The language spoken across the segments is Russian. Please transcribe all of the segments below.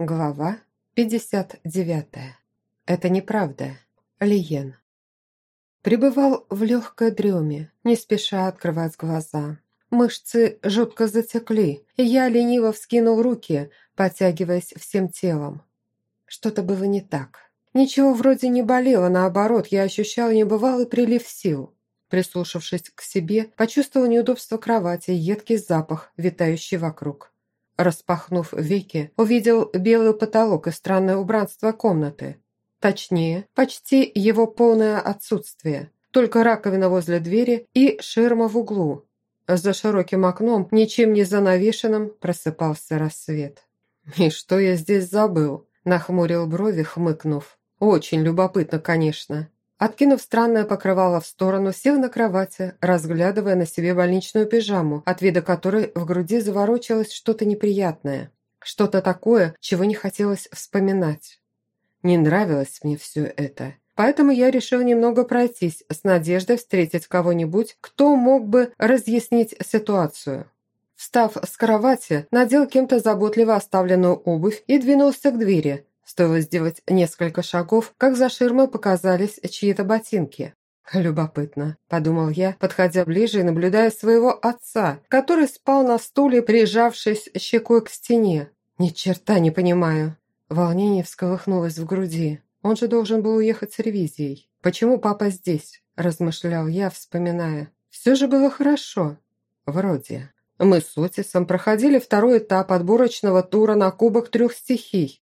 Глава 59. Это неправда. Лиен. Пребывал в легкой дреме, не спеша открывать глаза. Мышцы жутко затекли, и я лениво вскинул руки, подтягиваясь всем телом. Что-то было не так. Ничего вроде не болело, наоборот, я ощущал небывалый прилив сил. Прислушавшись к себе, почувствовал неудобство кровати и едкий запах, витающий вокруг. Распахнув веки, увидел белый потолок и странное убранство комнаты. Точнее, почти его полное отсутствие. Только раковина возле двери и ширма в углу. За широким окном, ничем не занавешенным, просыпался рассвет. «И что я здесь забыл?» – нахмурил брови, хмыкнув. «Очень любопытно, конечно. Откинув странное покрывало в сторону, сел на кровати, разглядывая на себе больничную пижаму, от вида которой в груди заворочилось что-то неприятное. Что-то такое, чего не хотелось вспоминать. Не нравилось мне все это. Поэтому я решил немного пройтись, с надеждой встретить кого-нибудь, кто мог бы разъяснить ситуацию. Встав с кровати, надел кем-то заботливо оставленную обувь и двинулся к двери, Стоило сделать несколько шагов, как за ширмой показались чьи-то ботинки. «Любопытно», – подумал я, подходя ближе и наблюдая своего отца, который спал на стуле, прижавшись щекой к стене. «Ни черта не понимаю». Волнение всколыхнулось в груди. Он же должен был уехать с ревизией. «Почему папа здесь?» – размышлял я, вспоминая. «Все же было хорошо». «Вроде». Мы с Отисом проходили второй этап отборочного тура на Кубок трех стихий.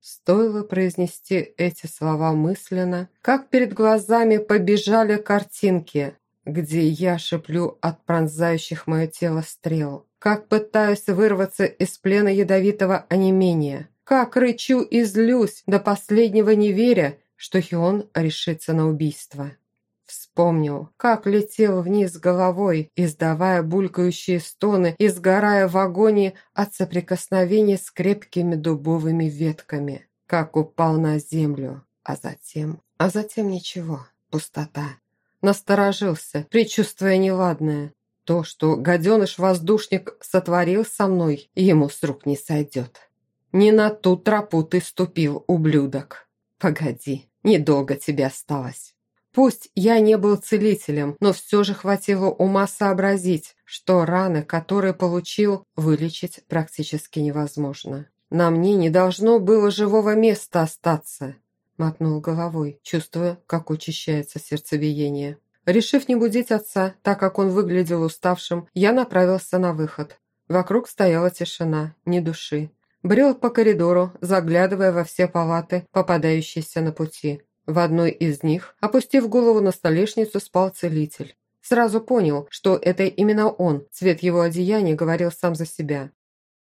Стоило произнести эти слова мысленно, как перед глазами побежали картинки, где я шеплю от пронзающих мое тело стрел, как пытаюсь вырваться из плена ядовитого онемения, как рычу и злюсь, до последнего не веря, что Хион решится на убийство. Вспомнил, как летел вниз головой, издавая булькающие стоны и сгорая в агонии от соприкосновения с крепкими дубовыми ветками. Как упал на землю, а затем... А затем ничего, пустота. Насторожился, предчувствуя неладное. То, что гаденыш-воздушник сотворил со мной, ему с рук не сойдет. Не на ту тропу ты ступил, ублюдок. Погоди, недолго тебе осталось. Пусть я не был целителем, но все же хватило ума сообразить, что раны, которые получил, вылечить практически невозможно. На мне не должно было живого места остаться. Мотнул головой, чувствуя, как учащается сердцебиение. Решив не будить отца, так как он выглядел уставшим, я направился на выход. Вокруг стояла тишина, ни души. Брел по коридору, заглядывая во все палаты, попадающиеся на пути. В одной из них, опустив голову на столешницу, спал целитель. Сразу понял, что это именно он, цвет его одеяния говорил сам за себя.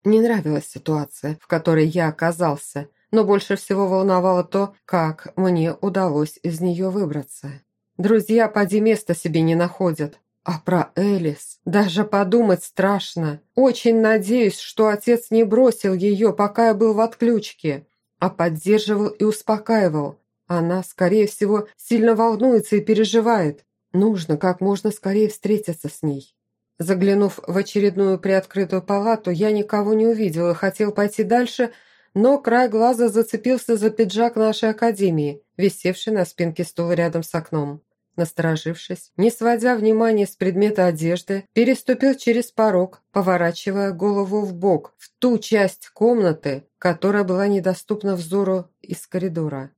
Не нравилась ситуация, в которой я оказался, но больше всего волновало то, как мне удалось из нее выбраться. Друзья поди места себе не находят. А про Элис даже подумать страшно. Очень надеюсь, что отец не бросил ее, пока я был в отключке, а поддерживал и успокаивал, она, скорее всего, сильно волнуется и переживает. Нужно как можно скорее встретиться с ней. Заглянув в очередную приоткрытую палату, я никого не увидел и хотел пойти дальше, но край глаза зацепился за пиджак нашей академии, висевший на спинке стула рядом с окном. Насторожившись, не сводя внимания с предмета одежды, переступил через порог, поворачивая голову в бок в ту часть комнаты, которая была недоступна взору из коридора.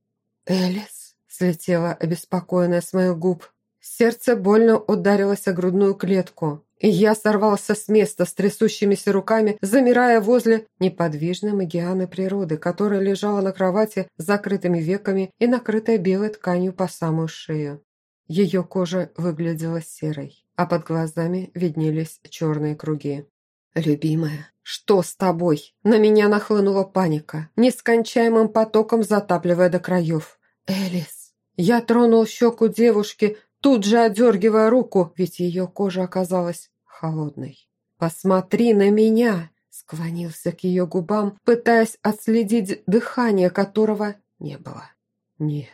«Элис?» – слетела обеспокоенная с моих губ. Сердце больно ударилось о грудную клетку, и я сорвался с места с трясущимися руками, замирая возле неподвижной магианы природы, которая лежала на кровати с закрытыми веками и накрытая белой тканью по самую шею. Ее кожа выглядела серой, а под глазами виднелись черные круги. «Любимая, что с тобой?» На меня нахлынула паника, нескончаемым потоком затапливая до краев. «Элис!» Я тронул щеку девушки, тут же отдергивая руку, ведь ее кожа оказалась холодной. «Посмотри на меня!» Склонился к ее губам, пытаясь отследить дыхание, которого не было. «Нет».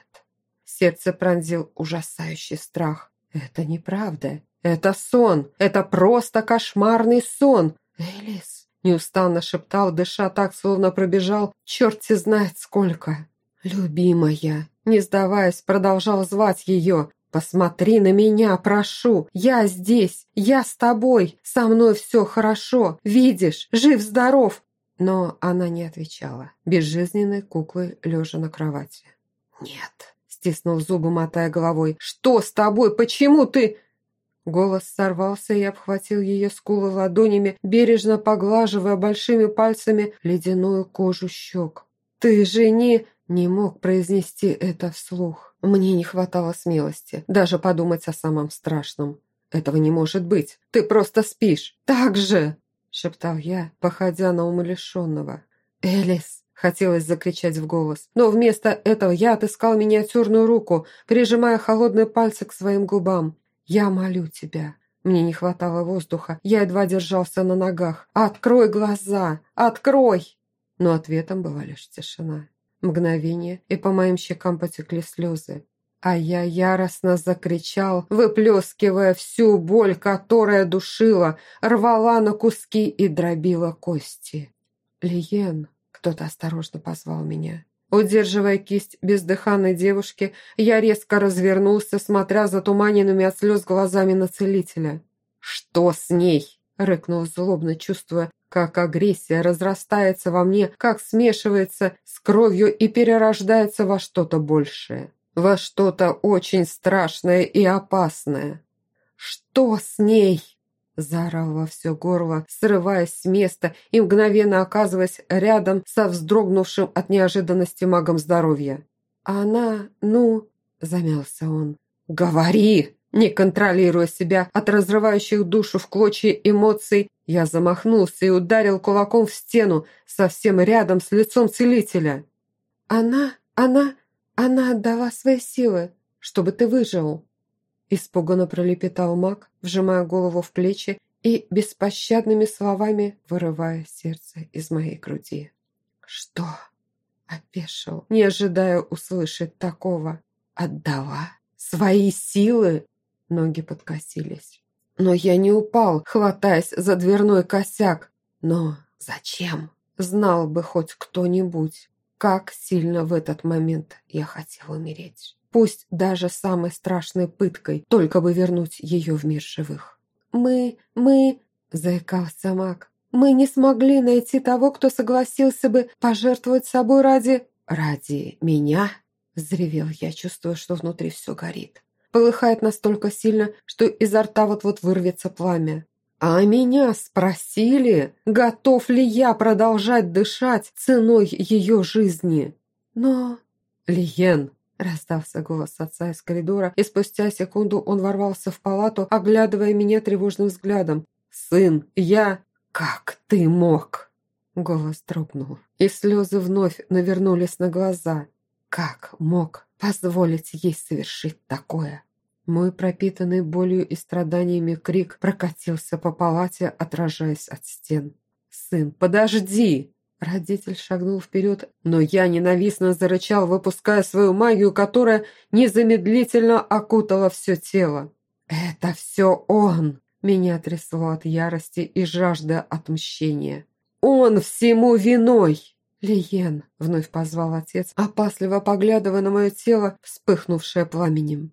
Сердце пронзил ужасающий страх. «Это неправда. Это сон. Это просто кошмарный сон. Элис!» Неустанно шептал, дыша так, словно пробежал черти знает сколько. «Любимая!» Не сдаваясь, продолжал звать ее. «Посмотри на меня, прошу! Я здесь! Я с тобой! Со мной все хорошо! Видишь? Жив-здоров!» Но она не отвечала, безжизненной куклой лежа на кровати. «Нет!» – стиснул зубы, мотая головой. «Что с тобой? Почему ты...» Голос сорвался и обхватил ее скулы ладонями, бережно поглаживая большими пальцами ледяную кожу щек. «Ты же не...» Не мог произнести это вслух. Мне не хватало смелости даже подумать о самом страшном. «Этого не может быть! Ты просто спишь! Так же!» шептал я, походя на умалишенного. «Элис!» – хотелось закричать в голос. Но вместо этого я отыскал миниатюрную руку, прижимая холодные пальцы к своим губам. «Я молю тебя!» Мне не хватало воздуха, я едва держался на ногах. «Открой глаза! Открой!» Но ответом была лишь тишина. Мгновение, и по моим щекам потекли слезы. А я яростно закричал, выплескивая всю боль, которая душила, рвала на куски и дробила кости. «Лиен!» — кто-то осторожно позвал меня. Удерживая кисть бездыханной девушки, я резко развернулся, смотря затуманенными от слез глазами на целителя. «Что с ней?» — рыкнул злобно, чувствуя, как агрессия разрастается во мне, как смешивается с кровью и перерождается во что-то большее, во что-то очень страшное и опасное. «Что с ней?» Заорал во все горло, срываясь с места и мгновенно оказываясь рядом со вздрогнувшим от неожиданности магом здоровья. «Она, ну...» – замялся он. «Говори!» Не контролируя себя от разрывающих душу в клочья эмоций, я замахнулся и ударил кулаком в стену, совсем рядом с лицом целителя. «Она, она, она отдала свои силы, чтобы ты выжил!» Испуганно пролепетал маг, вжимая голову в плечи и беспощадными словами вырывая сердце из моей груди. «Что?» – опешил, не ожидая услышать такого. «Отдала? Свои силы?» Ноги подкосились. Но я не упал, хватаясь за дверной косяк. Но зачем? Знал бы хоть кто-нибудь, как сильно в этот момент я хотел умереть. Пусть даже самой страшной пыткой, только бы вернуть ее в мир живых. «Мы... мы...» – заикался маг. «Мы не смогли найти того, кто согласился бы пожертвовать собой ради...» «Ради меня?» – взревел я, чувствуя, что внутри все горит полыхает настолько сильно, что изо рта вот-вот вырвется пламя. А меня спросили, готов ли я продолжать дышать ценой ее жизни. Но... Лиен, раздался голос отца из коридора, и спустя секунду он ворвался в палату, оглядывая меня тревожным взглядом. «Сын, я... Как ты мог?» Голос дрогнул, и слезы вновь навернулись на глаза. «Как мог позволить ей совершить такое. Мой пропитанный болью и страданиями крик прокатился по палате, отражаясь от стен. «Сын, подожди!» Родитель шагнул вперед, но я ненавистно зарычал, выпуская свою магию, которая незамедлительно окутала все тело. «Это все он!» Меня трясло от ярости и жажды отмщения. «Он всему виной!» «Лиен!» — вновь позвал отец, опасливо поглядывая на мое тело, вспыхнувшее пламенем.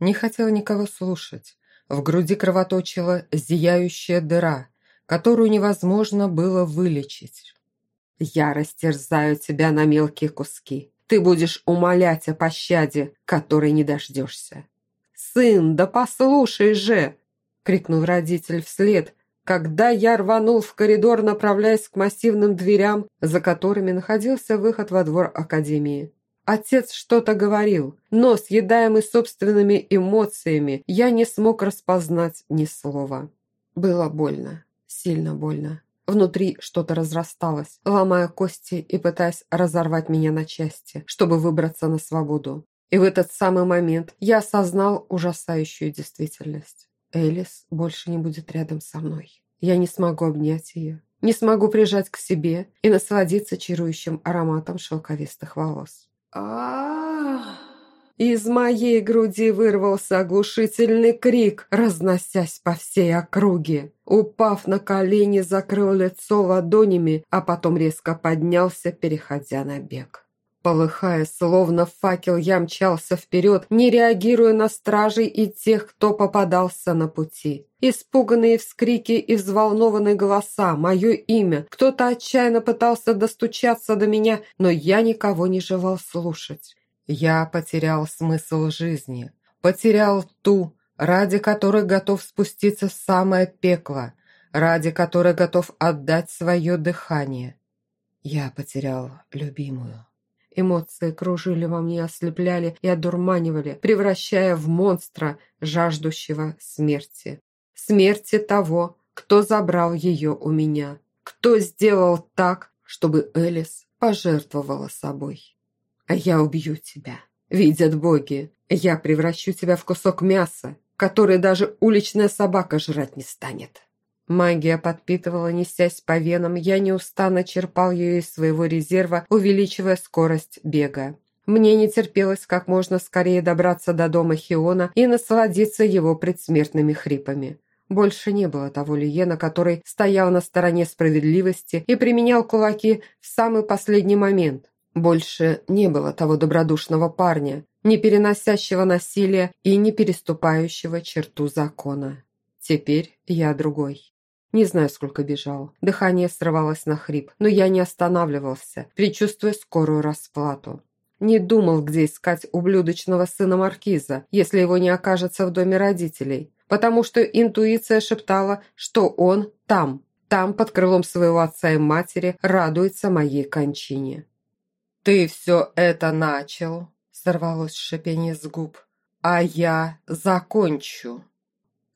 Не хотел никого слушать. В груди кровоточила зияющая дыра, которую невозможно было вылечить. «Я растерзаю тебя на мелкие куски. Ты будешь умолять о пощаде, которой не дождешься». «Сын, да послушай же!» — крикнул родитель вслед, когда я рванул в коридор, направляясь к массивным дверям, за которыми находился выход во двор Академии. Отец что-то говорил, но, съедаемый собственными эмоциями, я не смог распознать ни слова. Было больно, сильно больно. Внутри что-то разрасталось, ломая кости и пытаясь разорвать меня на части, чтобы выбраться на свободу. И в этот самый момент я осознал ужасающую действительность. Элис больше не будет рядом со мной. Я не смогу обнять ее, не смогу прижать к себе и насладиться чарующим ароматом шелковистых волос. а Из моей груди вырвался оглушительный крик, разносясь по всей округе. Упав на колени, закрыл лицо ладонями, а потом резко поднялся, переходя на бег. Полыхая, словно факел, я мчался вперед, не реагируя на стражей и тех, кто попадался на пути. Испуганные вскрики и взволнованные голоса, мое имя. Кто-то отчаянно пытался достучаться до меня, но я никого не желал слушать. Я потерял смысл жизни, потерял ту, ради которой готов спуститься в самое пекло, ради которой готов отдать свое дыхание. Я потерял любимую. Эмоции кружили во мне, ослепляли и одурманивали, превращая в монстра, жаждущего смерти. Смерти того, кто забрал ее у меня. Кто сделал так, чтобы Элис пожертвовала собой. Я убью тебя. Видят боги. Я превращу тебя в кусок мяса, который даже уличная собака жрать не станет. Магия подпитывала, несясь по венам, я неустанно черпал ее из своего резерва, увеличивая скорость бега. Мне не терпелось как можно скорее добраться до дома Хиона и насладиться его предсмертными хрипами. Больше не было того Лиена, который стоял на стороне справедливости и применял кулаки в самый последний момент. Больше не было того добродушного парня, не переносящего насилия и не переступающего черту закона. Теперь я другой. Не знаю, сколько бежал. Дыхание срывалось на хрип, но я не останавливался, предчувствуя скорую расплату. Не думал, где искать ублюдочного сына Маркиза, если его не окажется в доме родителей, потому что интуиция шептала, что он там, там, под крылом своего отца и матери, радуется моей кончине. «Ты все это начал», — сорвалось шипение с губ, «а я закончу».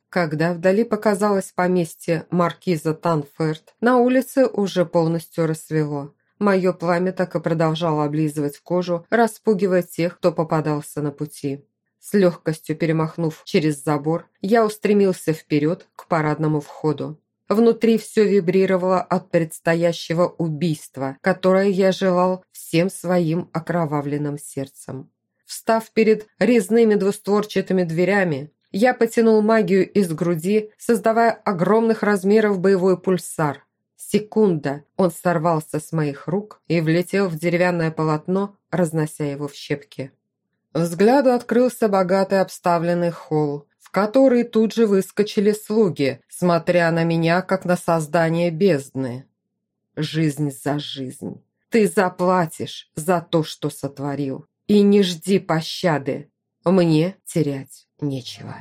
Когда вдали показалось поместье маркиза Танферт, на улице уже полностью рассвело. Мое пламя так и продолжало облизывать кожу, распугивая тех, кто попадался на пути. С легкостью перемахнув через забор, я устремился вперед к парадному входу. Внутри все вибрировало от предстоящего убийства, которое я желал всем своим окровавленным сердцем. Встав перед резными двустворчатыми дверями, я потянул магию из груди, создавая огромных размеров боевой пульсар. Секунда, он сорвался с моих рук и влетел в деревянное полотно, разнося его в щепки. Взгляду открылся богатый обставленный холл, в который тут же выскочили слуги, смотря на меня, как на создание бездны. Жизнь за жизнь. Ты заплатишь за то, что сотворил. И не жди пощады. Мне терять нечего.